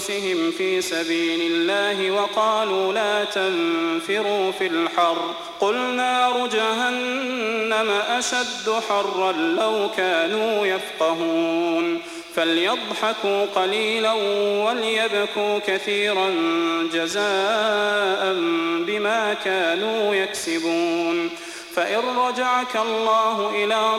في سبيل الله وقالوا لا تنفروا في الحر. قل نار جهنم أشد حرا لو كانوا يفقهون. فليضحكوا قليلا وليبكوا كثيرا جزاء بما كانوا يكسبون. فإن رجعك الله إلى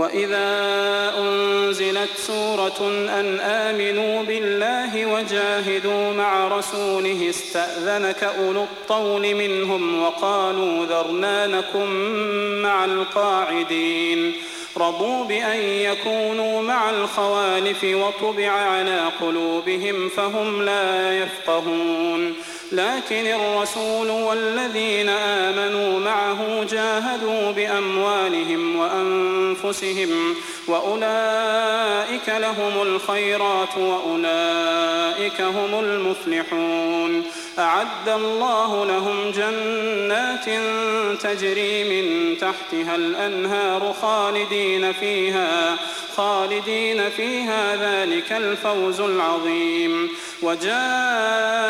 وإذا أنزلت سورة أن آمنوا بالله وجاهدوا مع رسوله استأذنك أولو الطول منهم وقالوا ذرنانكم مع القاعدين رضوا بأن يكونوا مع الخوالف وطبع على قلوبهم فهم لا يفقهون لكن الرسول والذين آمنوا معه جاهدوا بأموالهم وأنفسهم وأولئك لهم الخيرات وأولئك هم المفلحون. أعد الله لهم جنات تجري من تحتها الأنهار خالدين فيها خالدين فيها ذلك الفوز العظيم. وجاء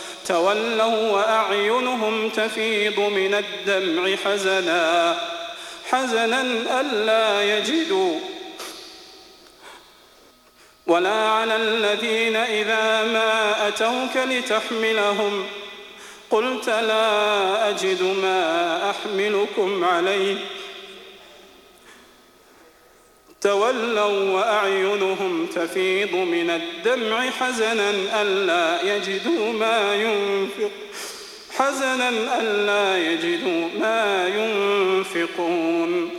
تولوا وأعينهم تفيض من الدمع حزنا حزنا ألا يجدوا. ولا على الذين إذا ما أتوك لتحملهم قلت لا أجد ما أحملكم عليه. تولوا وأعينهم تفيض من الدمع حزنا ألا يجدوا ما ينفق حزنا ألا يجدوا ما ينفقون.